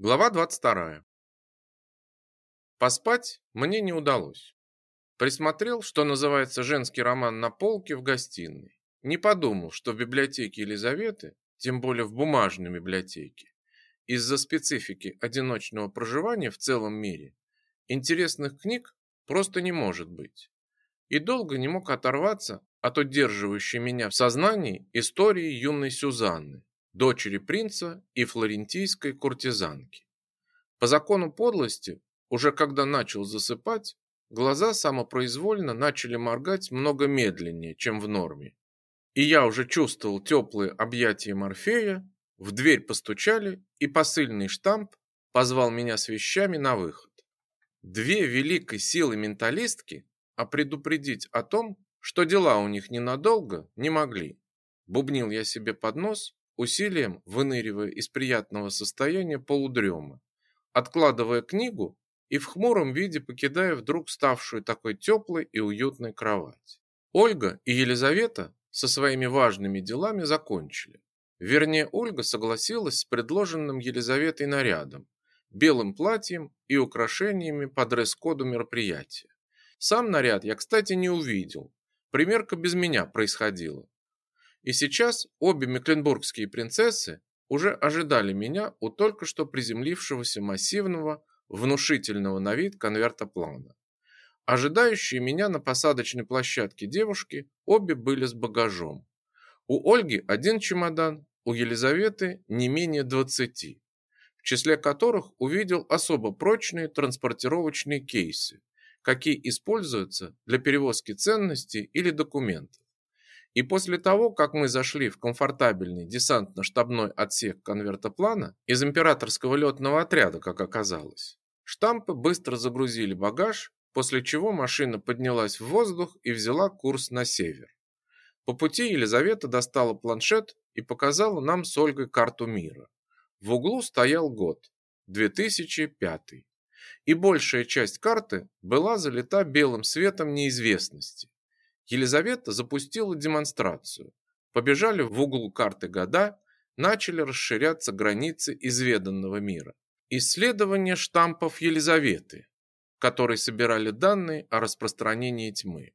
Глава 22. Поспать мне не удалось. Присмотрел, что называется, женский роман на полке в гостиной. Не подумал, что в библиотеке Елизаветы, тем более в бумажной библиотеке, из-за специфики одиночного проживания в целом мире, интересных книг просто не может быть. И долго не мог оторваться от удерживающей меня в сознании истории юной Сюзанны, дочери принца и флорентийской куртизанки. По закону подлости, уже когда начал засыпать, глаза самопроизвольно начали моргать много медленнее, чем в норме. И я уже чувствовал теплые объятия Морфея, в дверь постучали, и посыльный штамп позвал меня с вещами на выход. Две великой силы менталистки, а предупредить о том, что дела у них ненадолго, не могли. Бубнил я себе под нос, усилием выныривая из приятного состояния полудрема, откладывая книгу и в хмуром виде покидая вдруг ставшую такой теплой и уютной кровать. Ольга и Елизавета со своими важными делами закончили. Вернее, Ольга согласилась с предложенным Елизаветой нарядом, белым платьем и украшениями по дресс-коду мероприятия. Сам наряд я, кстати, не увидел. Примерка без меня происходила. И сейчас обе мекленбургские принцессы уже ожидали меня у только что приземлившегося массивного, внушительного на вид конверта плана. Ожидающие меня на посадочной площадке девушки обе были с багажом. У Ольги один чемодан, у Елизаветы не менее двадцати, в числе которых увидел особо прочные транспортировочные кейсы, какие используются для перевозки ценностей или документов. И после того, как мы зашли в комфортабельный десантно-штабной отсек конвертоплана из императорского летного отряда, как оказалось, штампы быстро загрузили багаж, после чего машина поднялась в воздух и взяла курс на север. По пути Елизавета достала планшет и показала нам с Ольгой карту мира. В углу стоял год 2005. И большая часть карты была залита белым светом неизвестности. Елизавета запустила демонстрацию. Побежали в угол карты года, начали расширяться границы изведанного мира. Исследование штампов Елизаветы, которые собирали данные о распространении тьмы.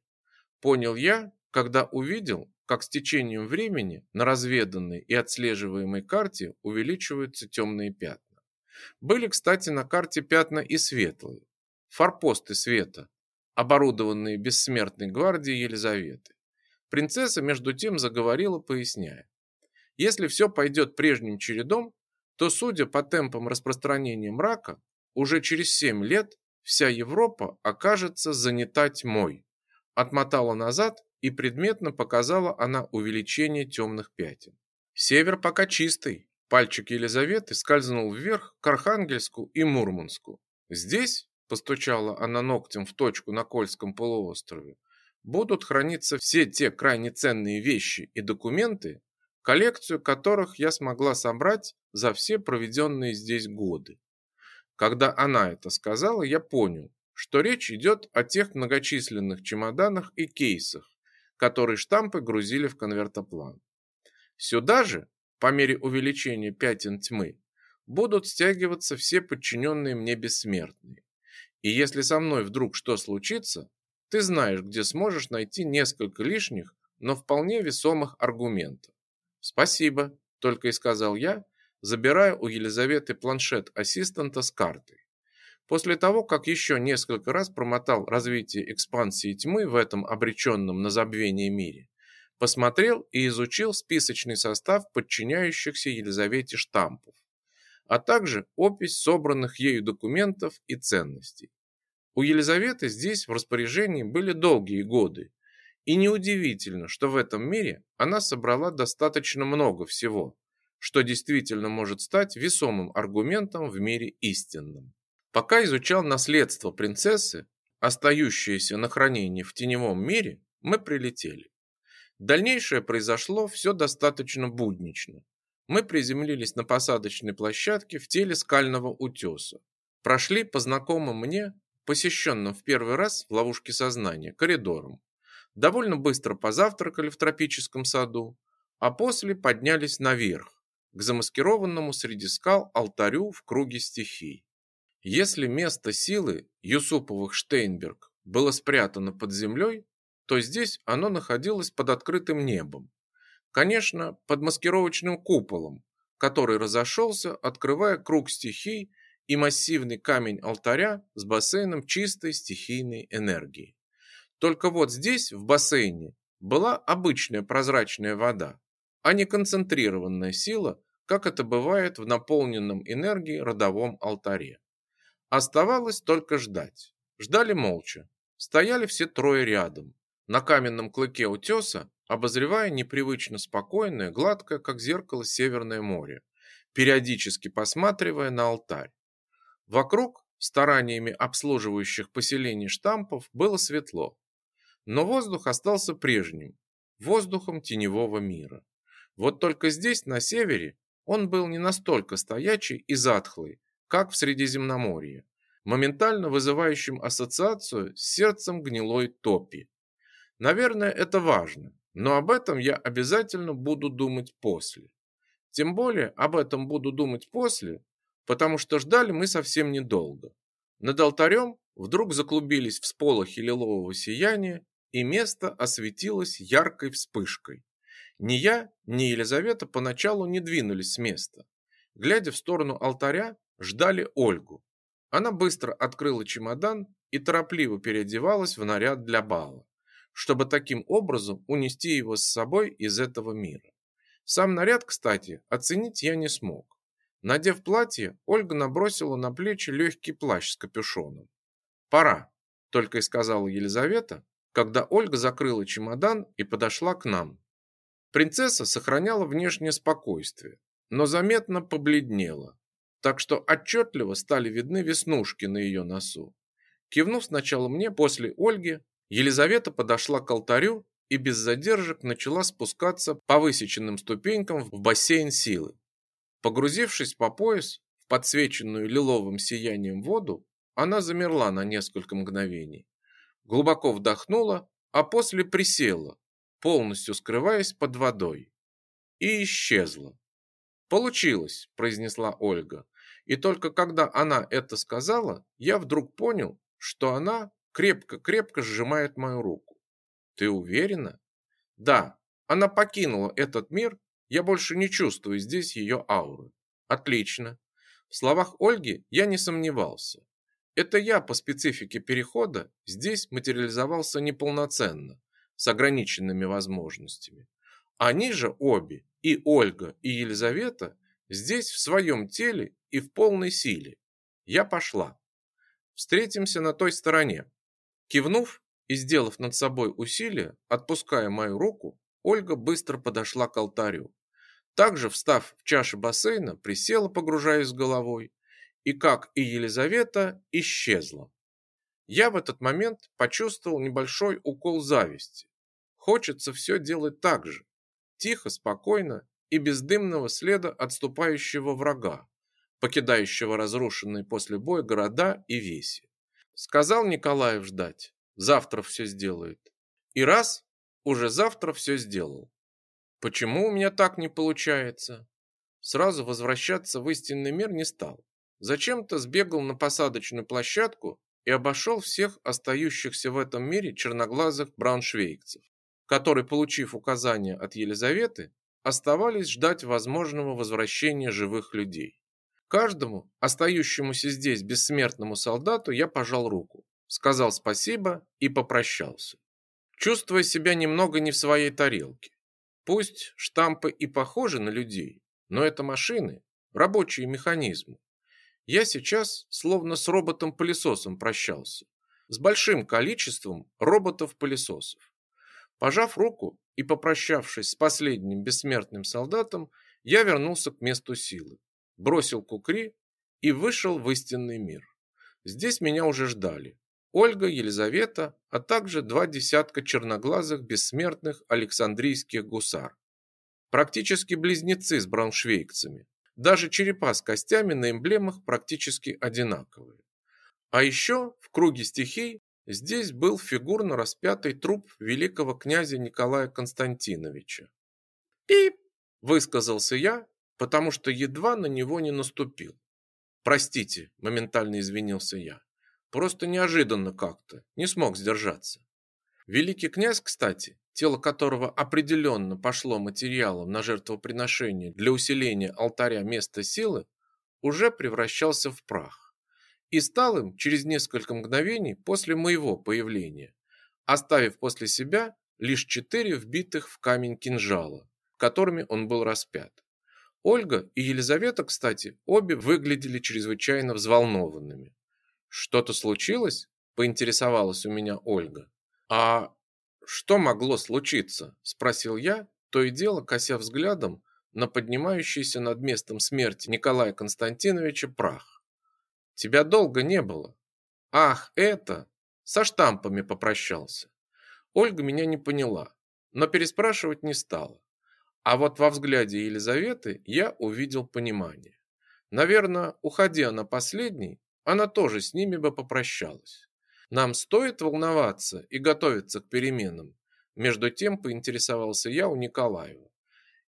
Понял я, когда увидел, как с течением времени на разведанной и отслеживаемой карте увеличиваются темные пятна. Были, кстати, на карте пятна и светлые, форпосты света, оборудованные бессмертной гвардией Елизаветы. Принцесса между тем заговорила, поясняя. Если все пойдет прежним чередом, то, судя по темпам распространения мрака, уже через 7 лет вся Европа окажется занята тьмой. Отмотала назад и предметно показала она увеличение темных пятен. Север пока чистый. Пальчик Елизаветы скользнул вверх к Архангельску и Мурманску. Здесь постучала она ногтем в точку на Кольском полуострове, будут храниться все те крайне ценные вещи и документы, коллекцию которых я смогла собрать за все проведенные здесь годы. Когда она это сказала, я понял, что речь идет о тех многочисленных чемоданах и кейсах, которые штампы грузили в конвертоплан. Сюда же, по мере увеличения пятен тьмы, будут стягиваться все подчиненные мне бессмертные. И если со мной вдруг что случится, ты знаешь, где сможешь найти несколько лишних, но вполне весомых аргументов. Спасибо, только и сказал я, забирая у Елизаветы планшет ассистента с картой. После того, как еще несколько раз промотал развитие экспансии тьмы в этом обреченном на забвение мире, посмотрел и изучил списочный состав подчиняющихся Елизавете штампов а также опись собранных ею документов и ценностей. У Елизаветы здесь в распоряжении были долгие годы, и неудивительно, что в этом мире она собрала достаточно много всего, что действительно может стать весомым аргументом в мире истинном. Пока изучал наследство принцессы, остающееся на хранении в теневом мире, мы прилетели. Дальнейшее произошло все достаточно буднично мы приземлились на посадочной площадке в теле скального утеса. Прошли по знакомым мне, посещенным в первый раз в ловушке сознания, коридорам. Довольно быстро позавтракали в тропическом саду, а после поднялись наверх, к замаскированному среди скал алтарю в круге стихий. Если место силы Юсуповых Штейнберг было спрятано под землей, то здесь оно находилось под открытым небом. Конечно, под маскировочным куполом, который разошелся, открывая круг стихий и массивный камень алтаря с бассейном чистой стихийной энергии. Только вот здесь, в бассейне, была обычная прозрачная вода, а не концентрированная сила, как это бывает в наполненном энергией родовом алтаре. Оставалось только ждать. Ждали молча. Стояли все трое рядом, на каменном клыке утеса, обозревая непривычно спокойное, гладкое, как зеркало, Северное море, периодически посматривая на алтарь. Вокруг, стараниями обслуживающих поселений штампов, было светло. Но воздух остался прежним, воздухом теневого мира. Вот только здесь, на севере, он был не настолько стоячий и затхлый, как в Средиземноморье, моментально вызывающим ассоциацию с сердцем гнилой топи. Наверное, это важно, но об этом я обязательно буду думать после. Тем более об этом буду думать после, потому что ждали мы совсем недолго. Над алтарем вдруг заклубились всполохи лилового сияния, и место осветилось яркой вспышкой. Ни я, ни Елизавета поначалу не двинулись с места. Глядя в сторону алтаря, ждали Ольгу. Она быстро открыла чемодан и торопливо переодевалась в наряд для бала, чтобы таким образом унести его с собой из этого мира. Сам наряд, кстати, оценить я не смог. Надев платье, Ольга набросила на плечи легкий плащ с капюшоном. «Пора», – только и сказала Елизавета, когда Ольга закрыла чемодан и подошла к нам. Принцесса сохраняла внешнее спокойствие, но заметно побледнела, так что отчетливо стали видны веснушки на ее носу. Кивнув сначала мне, после Ольги, Елизавета подошла к алтарю и без задержек начала спускаться по высеченным ступенькам в бассейн силы. Погрузившись по пояс в подсвеченную лиловым сиянием воду, она замерла на несколько мгновений. Глубоко вдохнула, а после присела, полностью скрываясь под водой. И исчезла. «Получилось», – произнесла Ольга. И только когда она это сказала, я вдруг понял, что она крепко-крепко сжимает мою руку. Ты уверена? Да, она покинула этот мир, я больше не чувствую здесь ее ауры. Отлично. В словах Ольги я не сомневался. Это я по специфике перехода здесь материализовался неполноценно, с ограниченными возможностями. Они же обе, и Ольга, и Елизавета, здесь в своем теле и в полной силе. Я пошла. Встретимся на той стороне. Кивнув и сделав над собой усилие, отпуская мою руку, Ольга быстро подошла к алтарю. Также, встав в чаше бассейна, присела, погружаясь головой, и, как и Елизавета, исчезла. Я в этот момент почувствовал небольшой укол зависти. Хочется все делать так же, тихо, спокойно и без дымного следа отступающего врага, покидающего разрушенные после боя города и веси. Сказал Николаев ждать, завтра все сделает. И раз, уже завтра все сделал. Почему у меня так не получается? Сразу возвращаться в истинный мир не стал. Зачем-то сбегал на посадочную площадку и обошел всех остающихся в этом мире черноглазых брауншвейгцев, которые, получив указания от Елизаветы, оставались ждать возможного возвращения живых людей. Каждому остающемуся здесь бессмертному солдату я пожал руку, сказал спасибо и попрощался. Чувствуя себя немного не в своей тарелке. Пусть штампы и похожи на людей, но это машины, рабочие механизмы. Я сейчас словно с роботом-пылесосом прощался, с большим количеством роботов-пылесосов. Пожав руку и попрощавшись с последним бессмертным солдатом, я вернулся к месту силы бросил кукри и вышел в истинный мир. Здесь меня уже ждали. Ольга, Елизавета, а также два десятка черноглазых бессмертных Александрийских гусар. Практически близнецы с брауншвейгцами. Даже черепа с костями на эмблемах практически одинаковые. А еще в круге стихий здесь был фигурно распятый труп великого князя Николая Константиновича. «Пип!» – высказался я потому что едва на него не наступил. Простите, моментально извинился я. Просто неожиданно как-то, не смог сдержаться. Великий князь, кстати, тело которого определенно пошло материалом на жертвоприношение для усиления алтаря места силы, уже превращался в прах. И стал им через несколько мгновений после моего появления, оставив после себя лишь четыре вбитых в камень кинжала, которыми он был распят. Ольга и Елизавета, кстати, обе выглядели чрезвычайно взволнованными. Что-то случилось? поинтересовалась у меня Ольга. А что могло случиться? спросил я, то и дело кося взглядом на поднимающийся над местом смерти Николая Константиновича прах. Тебя долго не было. Ах, это, со штампами попрощался. Ольга меня не поняла, но переспрашивать не стала. А вот во взгляде Елизаветы я увидел понимание. Наверное, уходя на последний, она тоже с ними бы попрощалась. Нам стоит волноваться и готовиться к переменам. Между тем поинтересовался я у Николаева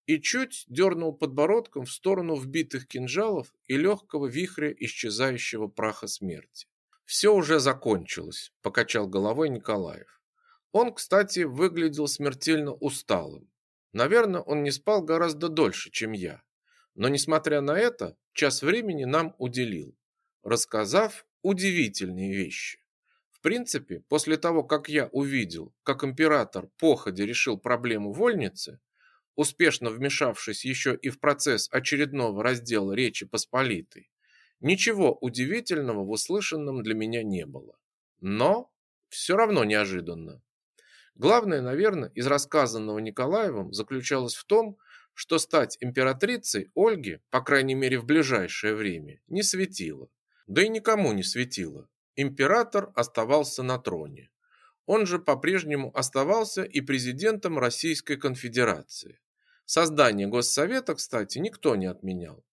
и чуть дернул подбородком в сторону вбитых кинжалов и легкого вихря исчезающего праха смерти. Все уже закончилось, покачал головой Николаев. Он, кстати, выглядел смертельно усталым. Наверное, он не спал гораздо дольше, чем я. Но несмотря на это, час времени нам уделил, рассказав удивительные вещи. В принципе, после того, как я увидел, как император походе решил проблему вольницы, успешно вмешавшись еще и в процесс очередного раздела Речи Посполитой, ничего удивительного в услышанном для меня не было. Но все равно неожиданно. Главное, наверное, из рассказанного Николаевым заключалось в том, что стать императрицей Ольге, по крайней мере в ближайшее время, не светило. Да и никому не светило император оставался на троне. Он же по-прежнему оставался и президентом Российской Конфедерации. Создание Госсовета, кстати, никто не отменял.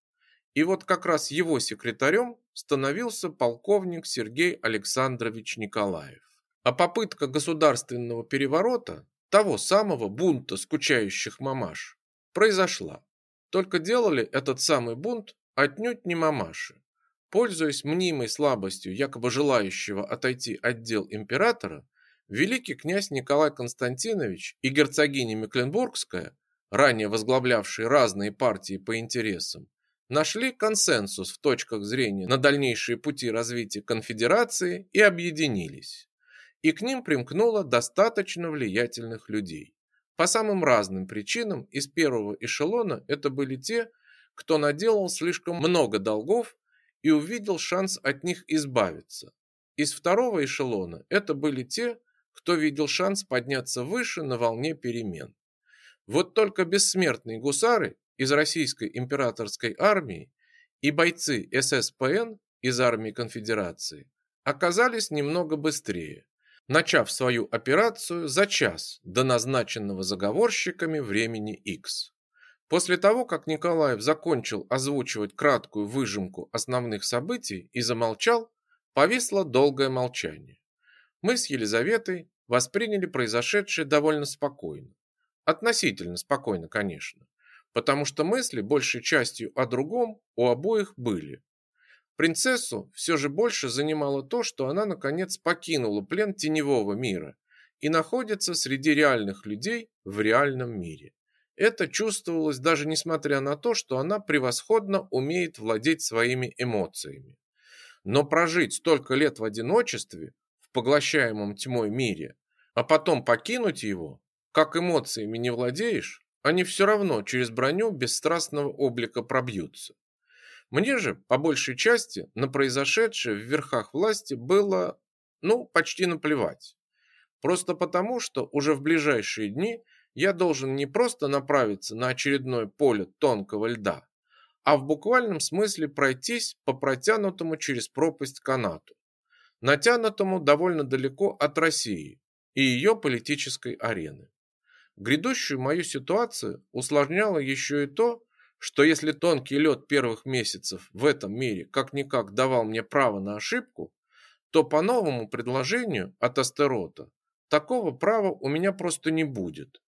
И вот как раз его секретарем становился полковник Сергей Александрович Николаев. А попытка государственного переворота, того самого бунта скучающих мамаш, произошла. Только делали этот самый бунт отнюдь не мамаши. Пользуясь мнимой слабостью якобы желающего отойти от дел императора, великий князь Николай Константинович и герцогиня Мекленбургская, ранее возглавлявшие разные партии по интересам, нашли консенсус в точках зрения на дальнейшие пути развития конфедерации и объединились. И к ним примкнуло достаточно влиятельных людей. По самым разным причинам из первого эшелона это были те, кто наделал слишком много долгов и увидел шанс от них избавиться. Из второго эшелона это были те, кто видел шанс подняться выше на волне перемен. Вот только бессмертные гусары из российской императорской армии и бойцы ССПН из армии конфедерации оказались немного быстрее, начав свою операцию за час до назначенного заговорщиками времени X. После того, как Николаев закончил озвучивать краткую выжимку основных событий и замолчал, повисло долгое молчание. Мы с Елизаветой восприняли произошедшее довольно спокойно. Относительно спокойно, конечно, потому что мысли большей частью о другом у обоих были. Принцессу все же больше занимало то, что она наконец покинула плен теневого мира и находится среди реальных людей в реальном мире. Это чувствовалось даже несмотря на то, что она превосходно умеет владеть своими эмоциями. Но прожить столько лет в одиночестве, в поглощаемом тьмой мире, а потом покинуть его, как эмоциями не владеешь, они все равно через броню бесстрастного облика пробьются. Мне же, по большей части, на произошедшее в верхах власти было, ну, почти наплевать. Просто потому, что уже в ближайшие дни – я должен не просто направиться на очередное поле тонкого льда, а в буквальном смысле пройтись по протянутому через пропасть канату, натянутому довольно далеко от России и ее политической арены. Грядущую мою ситуацию усложняло еще и то, что если тонкий лед первых месяцев в этом мире как-никак давал мне право на ошибку, то по новому предложению от Астерота такого права у меня просто не будет.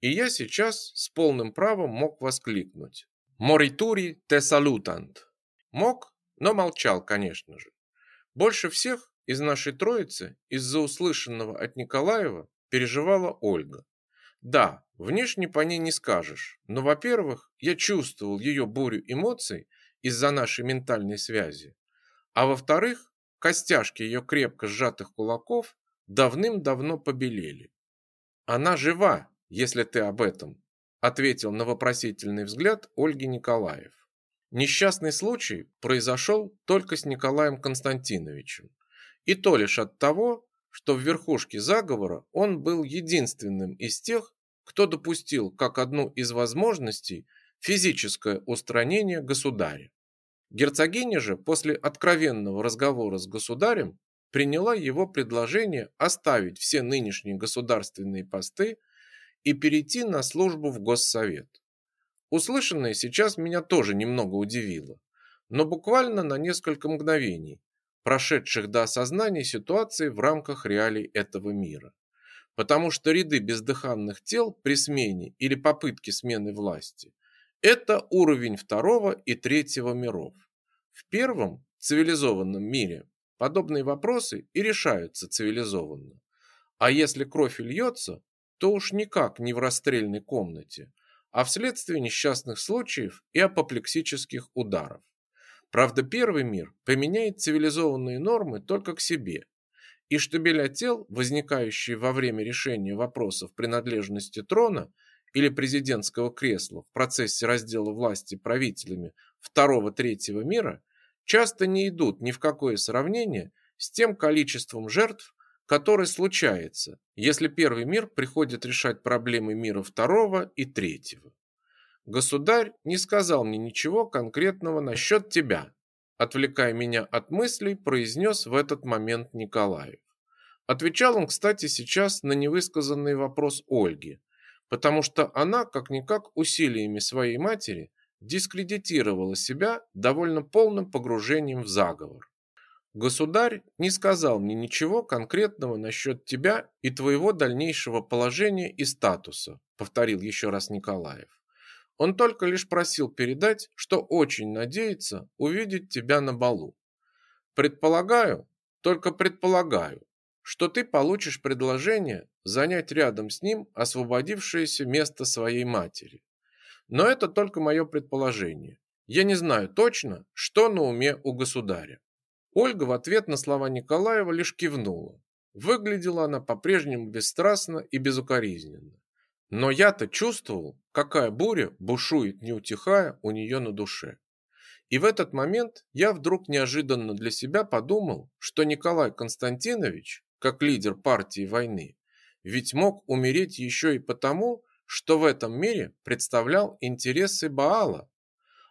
И я сейчас с полным правом мог воскликнуть. Моритури те салютант. Мог, но молчал, конечно же. Больше всех из нашей троицы из-за услышанного от Николаева переживала Ольга. Да, внешне по ней не скажешь, но, во-первых, я чувствовал ее бурю эмоций из-за нашей ментальной связи, а во-вторых, костяшки ее крепко сжатых кулаков давным-давно побелели. Она жива, если ты об этом, ответил на вопросительный взгляд Ольги Николаев. Несчастный случай произошел только с Николаем Константиновичем, и то лишь от того, что в верхушке заговора он был единственным из тех, кто допустил как одну из возможностей физическое устранение государя. Герцогиня же после откровенного разговора с государем приняла его предложение оставить все нынешние государственные посты и перейти на службу в Госсовет. Услышанное сейчас меня тоже немного удивило, но буквально на несколько мгновений, прошедших до осознания ситуации в рамках реалий этого мира. Потому что ряды бездыханных тел при смене или попытке смены власти – это уровень второго и третьего миров. В первом, цивилизованном мире, подобные вопросы и решаются цивилизованно. А если кровь льется, то уж никак не в расстрельной комнате, а вследствие несчастных случаев и апоплексических ударов. Правда, первый мир применяет цивилизованные нормы только к себе, и штабеля тел, возникающие во время решения вопросов принадлежности трона или президентского кресла в процессе раздела власти правителями второго-третьего мира, часто не идут ни в какое сравнение с тем количеством жертв, которое случается, если первый мир приходит решать проблемы мира второго и третьего. Государь не сказал мне ничего конкретного насчет тебя, отвлекая меня от мыслей, произнес в этот момент Николаев. Отвечал он, кстати, сейчас на невысказанный вопрос Ольги, потому что она, как-никак, усилиями своей матери дискредитировала себя довольно полным погружением в заговор. Государь не сказал мне ничего конкретного насчет тебя и твоего дальнейшего положения и статуса, повторил еще раз Николаев. Он только лишь просил передать, что очень надеется увидеть тебя на балу. Предполагаю, только предполагаю, что ты получишь предложение занять рядом с ним освободившееся место своей матери. Но это только мое предположение. Я не знаю точно, что на уме у государя. Ольга в ответ на слова Николаева лишь кивнула. Выглядела она по-прежнему бесстрастно и безукоризненно. Но я-то чувствовал, какая буря бушует, не утихая, у нее на душе. И в этот момент я вдруг неожиданно для себя подумал, что Николай Константинович, как лидер партии войны, ведь мог умереть еще и потому, что в этом мире представлял интересы Баала,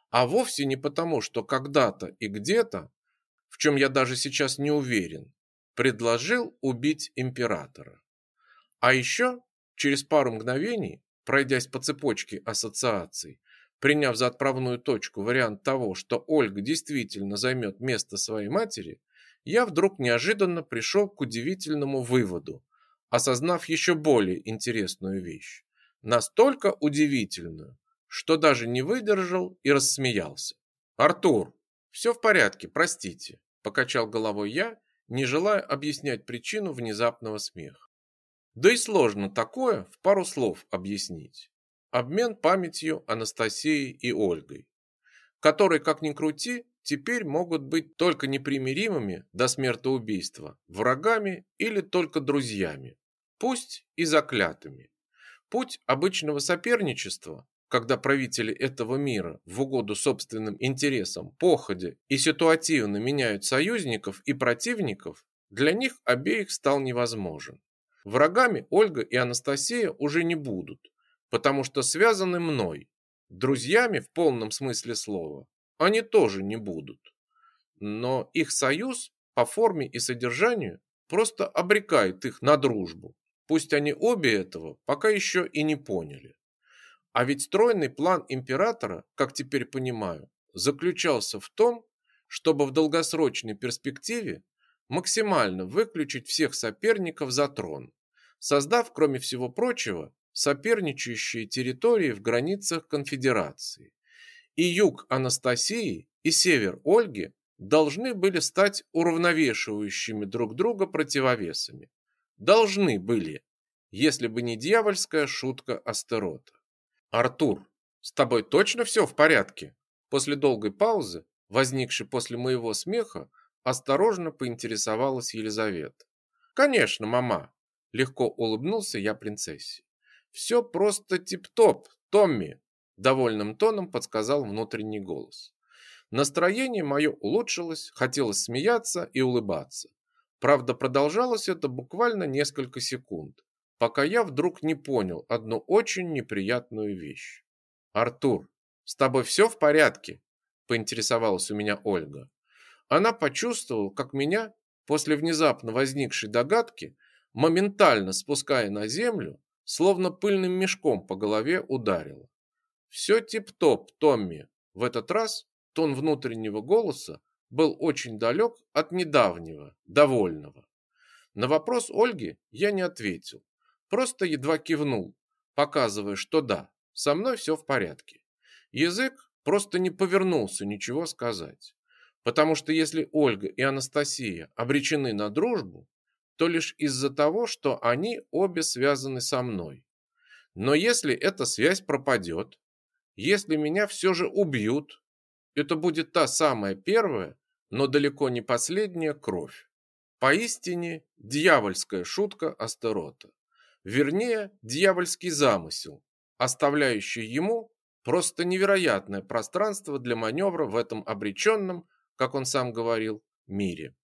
а вовсе не потому, что когда-то и где-то, в чем я даже сейчас не уверен, предложил убить императора. А еще Через пару мгновений, пройдясь по цепочке ассоциаций, приняв за отправную точку вариант того, что Ольга действительно займет место своей матери, я вдруг неожиданно пришел к удивительному выводу, осознав еще более интересную вещь. Настолько удивительную, что даже не выдержал и рассмеялся. «Артур, все в порядке, простите», – покачал головой я, не желая объяснять причину внезапного смеха. Да и сложно такое в пару слов объяснить. Обмен памятью Анастасией и Ольгой, которые, как ни крути, теперь могут быть только непримиримыми до смертоубийства, врагами или только друзьями, пусть и заклятыми. Путь обычного соперничества, когда правители этого мира в угоду собственным интересам, походе и ситуативно меняют союзников и противников, для них обеих стал невозможен. Врагами Ольга и Анастасия уже не будут, потому что связаны мной. Друзьями в полном смысле слова они тоже не будут. Но их союз по форме и содержанию просто обрекает их на дружбу. Пусть они обе этого пока еще и не поняли. А ведь стройный план императора, как теперь понимаю, заключался в том, чтобы в долгосрочной перспективе максимально выключить всех соперников за трон, создав, кроме всего прочего, соперничающие территории в границах конфедерации. И юг Анастасии, и север Ольги должны были стать уравновешивающими друг друга противовесами. Должны были, если бы не дьявольская шутка Астерота. Артур, с тобой точно все в порядке? После долгой паузы, возникшей после моего смеха, осторожно поинтересовалась Елизавета. Конечно, мама, легко улыбнулся я принцессе. Все просто тип-топ, Томми, довольным тоном подсказал внутренний голос. Настроение мое улучшилось, хотелось смеяться и улыбаться. Правда, продолжалось это буквально несколько секунд, пока я вдруг не понял одну очень неприятную вещь. «Артур, с тобой все в порядке?» – поинтересовалась у меня Ольга. Она почувствовала, как меня, после внезапно возникшей догадки, моментально спуская на землю, словно пыльным мешком по голове ударила. «Все тип-топ, Томми!» В этот раз Тон внутреннего голоса был очень далек от недавнего, довольного. На вопрос Ольги я не ответил, просто едва кивнул, показывая, что да, со мной все в порядке. Язык просто не повернулся ничего сказать, потому что если Ольга и Анастасия обречены на дружбу, то лишь из-за того, что они обе связаны со мной. Но если эта связь пропадет, если меня все же убьют, это будет та самая первая, но далеко не последняя кровь. Поистине дьявольская шутка Астерота. Вернее, дьявольский замысел, оставляющий ему просто невероятное пространство для маневра в этом обреченном, как он сам говорил, мире.